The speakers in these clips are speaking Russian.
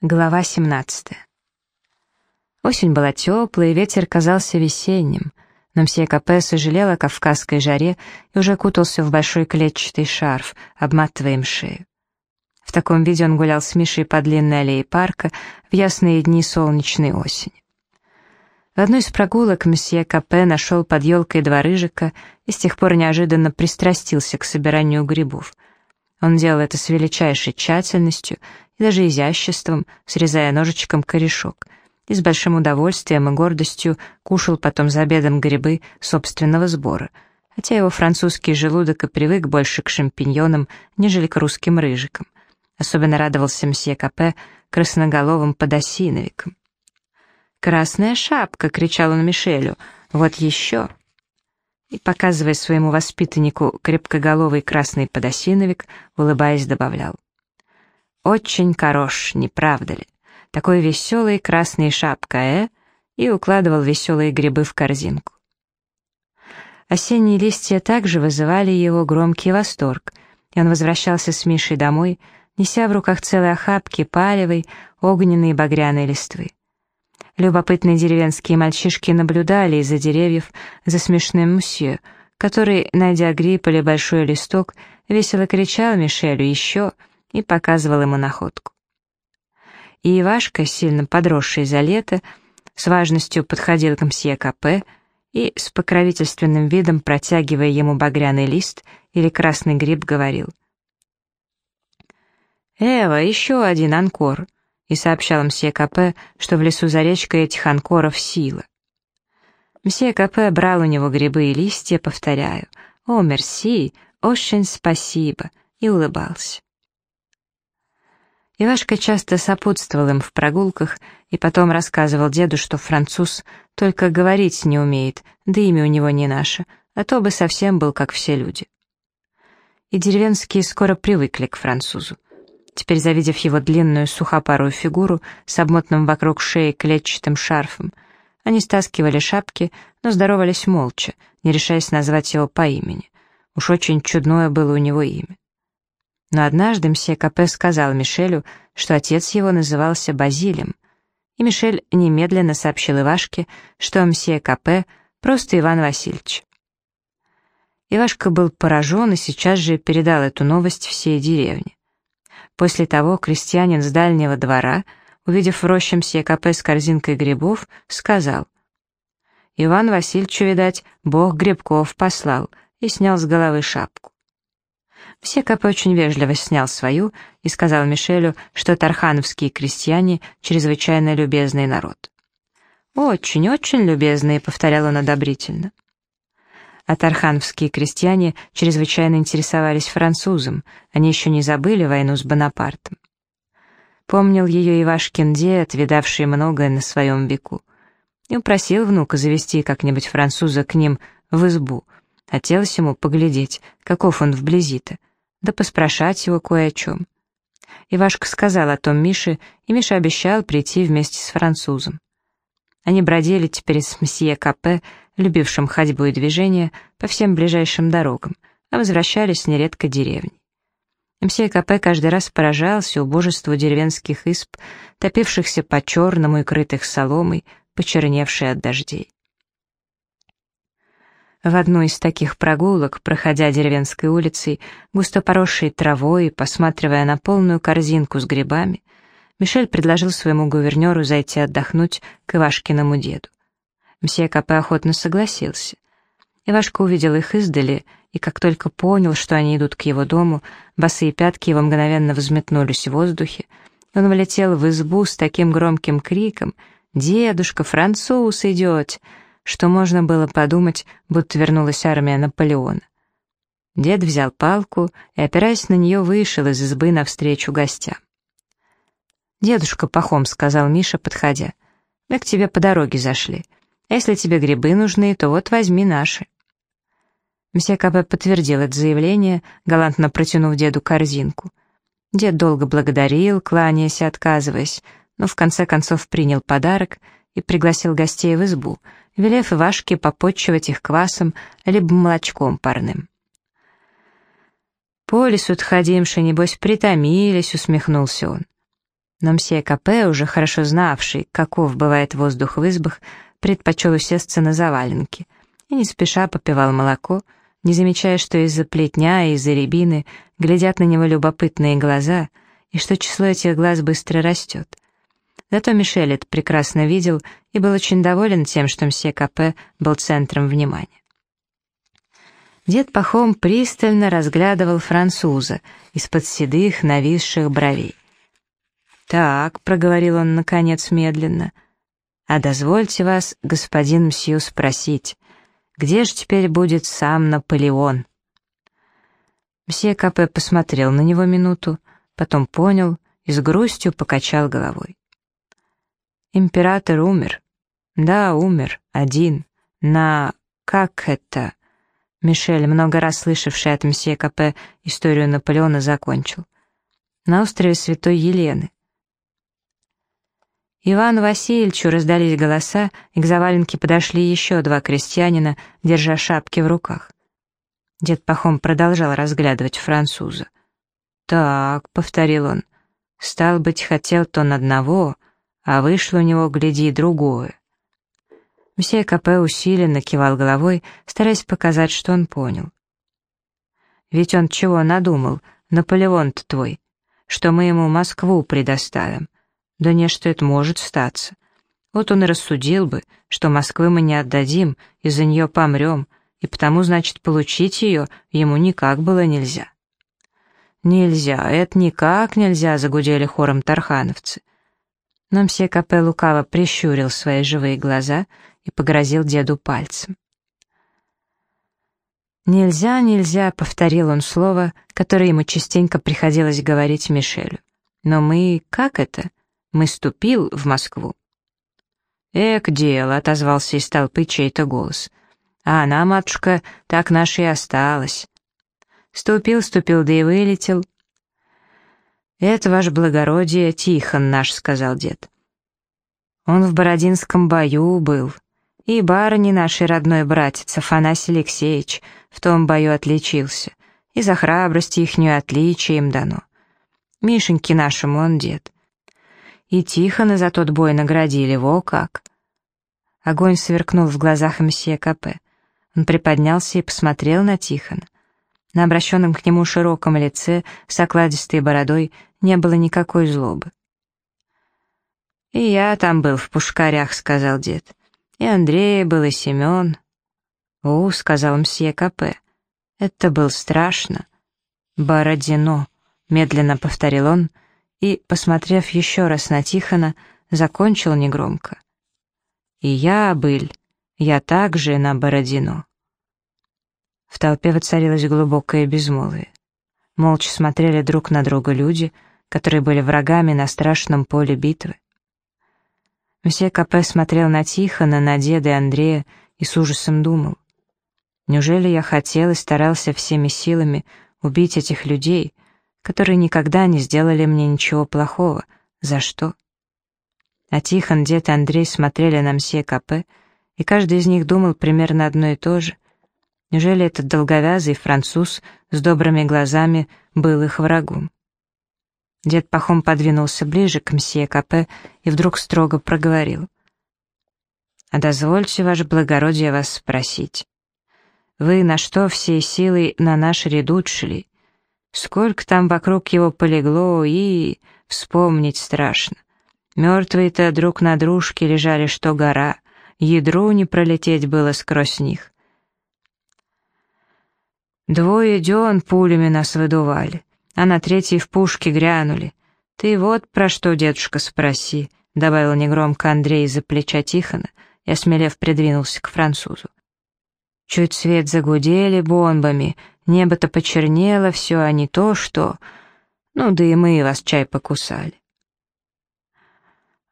Глава 17. Осень была теплая, ветер казался весенним, но мсье Капе сожалел о кавказской жаре и уже кутался в большой клетчатый шарф, обматывая им шею. В таком виде он гулял с Мишей по длинной аллее парка в ясные дни солнечной осени. В одной из прогулок мсье Капе нашел под елкой два рыжика и с тех пор неожиданно пристрастился к собиранию грибов. Он делал это с величайшей тщательностью и даже изяществом, срезая ножичком корешок, и с большим удовольствием и гордостью кушал потом за обедом грибы собственного сбора, хотя его французский желудок и привык больше к шампиньонам, нежели к русским рыжикам. Особенно радовался мсье Капе красноголовым подосиновикам. «Красная шапка!» — кричал он Мишелю. «Вот еще!» И, показывая своему воспитаннику крепкоголовый красный подосиновик, улыбаясь, добавлял. Очень хорош, не правда ли? Такой веселый красный шапка, э? И укладывал веселые грибы в корзинку. Осенние листья также вызывали его громкий восторг, и он возвращался с Мишей домой, неся в руках целые охапки палевой, огненной и багряной листвы. Любопытные деревенские мальчишки наблюдали из-за деревьев за смешным мусье, который, найдя гриб или большой листок, весело кричал Мишелю «Еще!» и показывал ему находку. И Ивашка, сильно подросший за лето, с важностью подходил к мсье Капе и с покровительственным видом, протягивая ему багряный лист или красный гриб, говорил «Эва, еще один анкор», и сообщал мсье Капе, что в лесу за речкой этих анкоров сила. Мсье Капе брал у него грибы и листья, повторяю «О, мерси, очень спасибо», и улыбался. Ивашка часто сопутствовал им в прогулках и потом рассказывал деду, что француз только говорить не умеет, да имя у него не наше, а то бы совсем был как все люди. И деревенские скоро привыкли к французу. Теперь, завидев его длинную сухопарую фигуру с обмотанным вокруг шеи клетчатым шарфом, они стаскивали шапки, но здоровались молча, не решаясь назвать его по имени. Уж очень чудное было у него имя. Но однажды мсье Капе сказал Мишелю, что отец его назывался Базилем, и Мишель немедленно сообщил Ивашке, что мсье Капе просто Иван Васильевич. Ивашка был поражен и сейчас же передал эту новость всей деревне. После того крестьянин с дальнего двора, увидев в роще мсье Капе с корзинкой грибов, сказал, «Иван Васильевичу, видать, бог грибков послал», и снял с головы шапку. Все КП очень вежливо снял свою и сказал Мишелю, что тархановские крестьяне — чрезвычайно любезный народ. «Очень-очень любезные», — повторял он одобрительно. А тархановские крестьяне чрезвычайно интересовались французом, они еще не забыли войну с Бонапартом. Помнил ее Ивашкин дед, видавший многое на своем веку, и упросил внука завести как-нибудь француза к ним в избу. Хотелось ему поглядеть, каков он вблизи-то, да поспрашать его кое о чем. Ивашка сказал о том Мише, и Миша обещал прийти вместе с французом. Они бродили теперь с мсье Капе, любившим ходьбу и движение, по всем ближайшим дорогам, а возвращались нередко деревни. Мсье Капе каждый раз поражался убожеству деревенских исп, топившихся по черному и крытых соломой, почерневшей от дождей. В одну из таких прогулок, проходя деревенской улицей, густо поросшей травой и посматривая на полную корзинку с грибами, Мишель предложил своему гувернеру зайти отдохнуть к Ивашкиному деду. Мсье Капе охотно согласился. Ивашка увидел их издали, и как только понял, что они идут к его дому, босые пятки его мгновенно взметнулись в воздухе, он влетел в избу с таким громким криком «Дедушка, француз идет!» что можно было подумать, будто вернулась армия Наполеона. Дед взял палку и, опираясь на нее, вышел из избы навстречу гостям. «Дедушка Пахом», — сказал Миша, подходя, — «мы к тебе по дороге зашли. Если тебе грибы нужны, то вот возьми наши». Капе подтвердил это заявление, галантно протянув деду корзинку. Дед долго благодарил, кланяясь и отказываясь, но в конце концов принял подарок и пригласил гостей в избу — велев Ивашке попотчевать их квасом либо молочком парным. «По лесу-то ходимши, небось, притомились», — усмехнулся он. Но мсье Капе, уже хорошо знавший, каков бывает воздух в избах, предпочел усесться на заваленке и не спеша попивал молоко, не замечая, что из-за плетня и из-за рябины глядят на него любопытные глаза, и что число этих глаз быстро растет. Зато Мишель это прекрасно видел и был очень доволен тем, что мсье Капе был центром внимания. Дед Пахом пристально разглядывал француза из-под седых, нависших бровей. «Так», — проговорил он, наконец, медленно, — «а дозвольте вас, господин Мсью, спросить, где же теперь будет сам Наполеон?» Мсье Капе посмотрел на него минуту, потом понял и с грустью покачал головой. «Император умер. Да, умер. Один. На... как это?» Мишель, много раз слышавший от мсье Капе историю Наполеона, закончил. На острове Святой Елены. Ивану Васильевичу раздались голоса, и к заваленке подошли еще два крестьянина, держа шапки в руках. Дед Пахом продолжал разглядывать француза. «Так», — повторил он, — «стал быть, хотел тон одного, а вышло у него, гляди, другое». Мсье Капе усиленно кивал головой, стараясь показать, что он понял. «Ведь он чего надумал, Наполеон-то твой, что мы ему Москву предоставим. Да не, что это может статься. Вот он и рассудил бы, что Москвы мы не отдадим, и за нее помрем, и потому, значит, получить ее ему никак было нельзя». «Нельзя, это никак нельзя», — загудели хором тархановцы. Но мсье Капе лукаво прищурил свои живые глаза и погрозил деду пальцем. «Нельзя, нельзя», — повторил он слово, которое ему частенько приходилось говорить Мишелю. «Но мы... как это? Мы ступил в Москву». «Эк, дело», — отозвался из толпы чей-то голос. «А она, матушка, так наша и осталась». Ступил, ступил, да и вылетел. «Это, ваше благородие, Тихон наш», — сказал дед. «Он в Бородинском бою был, и барыни нашей родной братец Афанасий Алексеевич в том бою отличился, и за храбрость ихнюю отличие им дано. Мишеньке нашему он дед. И Тихона за тот бой наградили, во как!» Огонь сверкнул в глазах мсье Капе. Он приподнялся и посмотрел на Тихона. На обращенном к нему широком лице с окладистой бородой не было никакой злобы. «И я там был в пушкарях», — сказал дед. И Андрей был, и Семен. «У», — сказал мсье Капе, — «это был страшно». «Бородино», — медленно повторил он, и, посмотрев еще раз на Тихона, закончил негромко. «И я, быль, я также на Бородино». В толпе воцарилось глубокое безмолвие. Молча смотрели друг на друга люди, которые были врагами на страшном поле битвы. Мсье Капе смотрел на Тихона, на деда и Андрея и с ужасом думал. Неужели я хотел и старался всеми силами убить этих людей, которые никогда не сделали мне ничего плохого? За что? А Тихон, дед и Андрей смотрели на мсье Капе, и каждый из них думал примерно одно и то же. Неужели этот долговязый француз с добрыми глазами был их врагом? Дед Пахом подвинулся ближе к мсье Капе и вдруг строго проговорил. «А дозвольте, ваше благородие, вас спросить. Вы на что всей силой на наш рядут шли? Сколько там вокруг его полегло, и... вспомнить страшно. Мертвые-то друг на дружке лежали, что гора, ядру не пролететь было сквозь них. Двое дён пулями нас выдували а на третьей в пушке грянули. Ты вот про что, дедушка, спроси, — добавил негромко Андрей из-за плеча Тихона и, осмелев, придвинулся к французу. Чуть свет загудели бомбами, небо-то почернело все, а не то, что... Ну, да и мы вас чай покусали.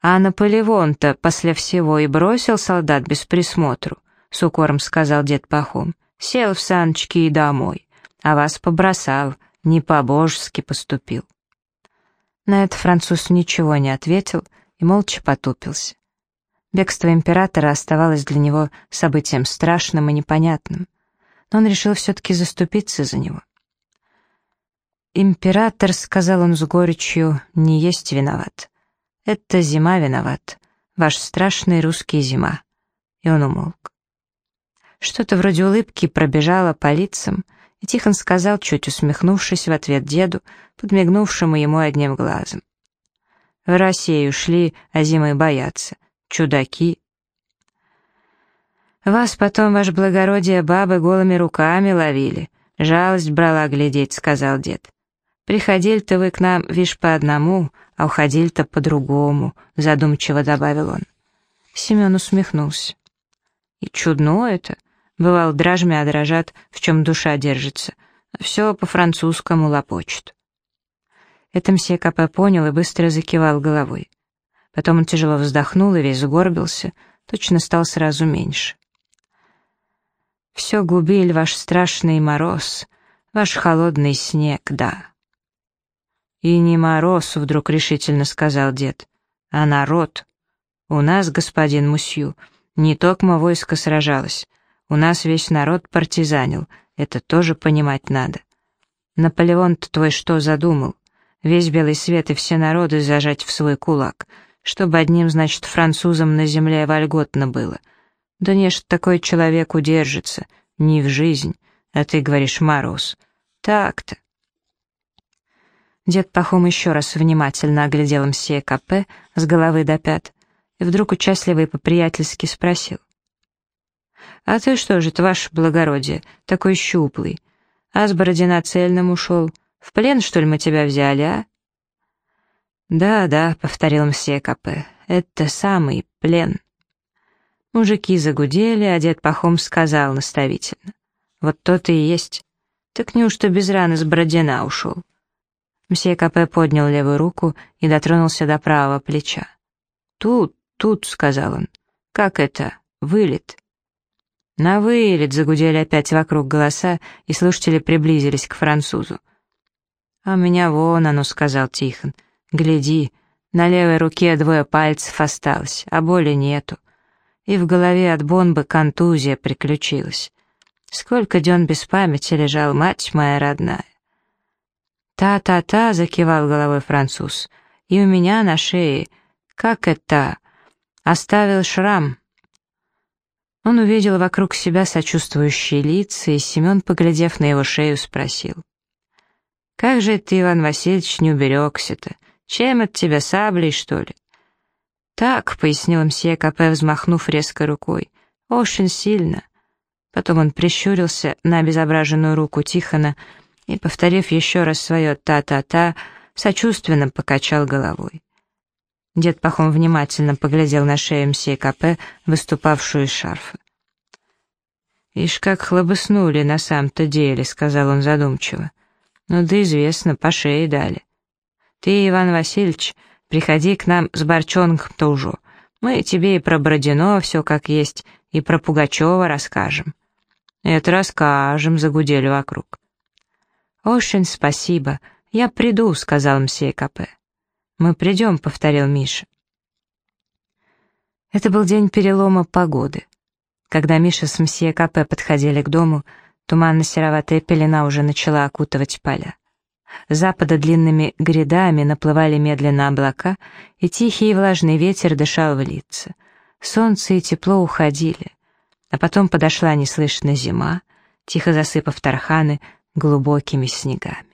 А Наполеон-то после всего и бросил солдат без присмотру, — с укором сказал дед Пахом. Сел в саночки и домой, а вас побросал, не по-божески поступил. На это француз ничего не ответил и молча потупился. Бегство императора оставалось для него событием страшным и непонятным, но он решил все-таки заступиться за него. «Император», — сказал он с горечью, — «не есть виноват. Это зима виноват. Ваш страшный русский зима». И он умолк. Что-то вроде улыбки пробежало по лицам, и Тихон сказал, чуть усмехнувшись в ответ деду, подмигнувшему ему одним глазом. «В Россию шли, а зимы боятся. Чудаки!» «Вас потом, ваше благородие, бабы голыми руками ловили. Жалость брала глядеть», — сказал дед. «Приходили-то вы к нам, вишь, по одному, а уходили-то по-другому», — задумчиво добавил он. Семен усмехнулся. «И чудно это. Бывал, дрожмя дрожат, в чем душа держится. Все по-французскому лопочет». Это мсье Капе понял и быстро закивал головой. Потом он тяжело вздохнул и весь сгорбился, точно стал сразу меньше. Все губиль ваш страшный мороз, ваш холодный снег, да. И не мороз, вдруг решительно сказал дед, а народ. У нас, господин Мусью, не токмо войско сражалось, у нас весь народ партизанил, это тоже понимать надо. Наполеон-то твой что задумал? Весь белый свет и все народы зажать в свой кулак, чтобы одним, значит, французам на земле вольготно было — да не ж такой человек удержится, не в жизнь, а ты говоришь мороз. Так-то. Дед Пахом еще раз внимательно оглядел мсье Капе с головы до пят и вдруг участливо и по-приятельски спросил. «А ты что же, ваше благородие, такой щуплый? А с Бородина цельным ушел? В плен, что ли, мы тебя взяли, а?» «Да, да», — повторил мсье Капе, — «это самый плен». Мужики загудели, а дед Пахом сказал наставительно. «Вот то-то и есть. Так неужто без раны с Бородина ушел?» Мсье Капе поднял левую руку и дотронулся до правого плеча. «Тут, тут», — сказал он. «Как это? Вылет?» «На вылет!» — загудели опять вокруг голоса, и слушатели приблизились к французу. «А у меня вон оно», — сказал Тихон. «Гляди, на левой руке двое пальцев осталось, а боли нету и в голове от бомбы контузия приключилась. Сколько дён без памяти лежал, мать моя родная. «Та-та-та», — закивал головой француз, — «и у меня на шее, как это, оставил шрам». Он увидел вокруг себя сочувствующие лица, и Семен, поглядев на его шею, спросил. «Как же ты, Иван Васильевич, не уберегся-то? Чем от тебя саблей, что ли?» «Так», — пояснил мсье Капе, взмахнув резко рукой, — «очень сильно». Потом он прищурился на обезображенную руку Тихона и, повторив еще раз свое «та-та-та», сочувственно покачал головой. Дед Пахом внимательно поглядел на шею мсье Капе, выступавшую из шарфа. «Ишь, как хлобыснули на самом-то деле», — сказал он задумчиво. «Ну да известно, по шее дали. Ты, Иван Васильевич, Приходи к нам с Борчонком-то уже. Мы тебе и про Бородино все как есть, и про Пугачева расскажем». «Это расскажем», — загудели вокруг. «Очень спасибо. Я приду», — сказал мсье Капе. «Мы придем», — повторил Миша. Это был день перелома погоды. Когда Миша с мсье Капе подходили к дому, туманно-сероватая пелена уже начала окутывать поля. Запада длинными грядами наплывали медленно облака, и тихий и влажный ветер дышал в лица. Солнце и тепло уходили. А потом подошла неслышно зима, тихо засыпав тарханы глубокими снегами.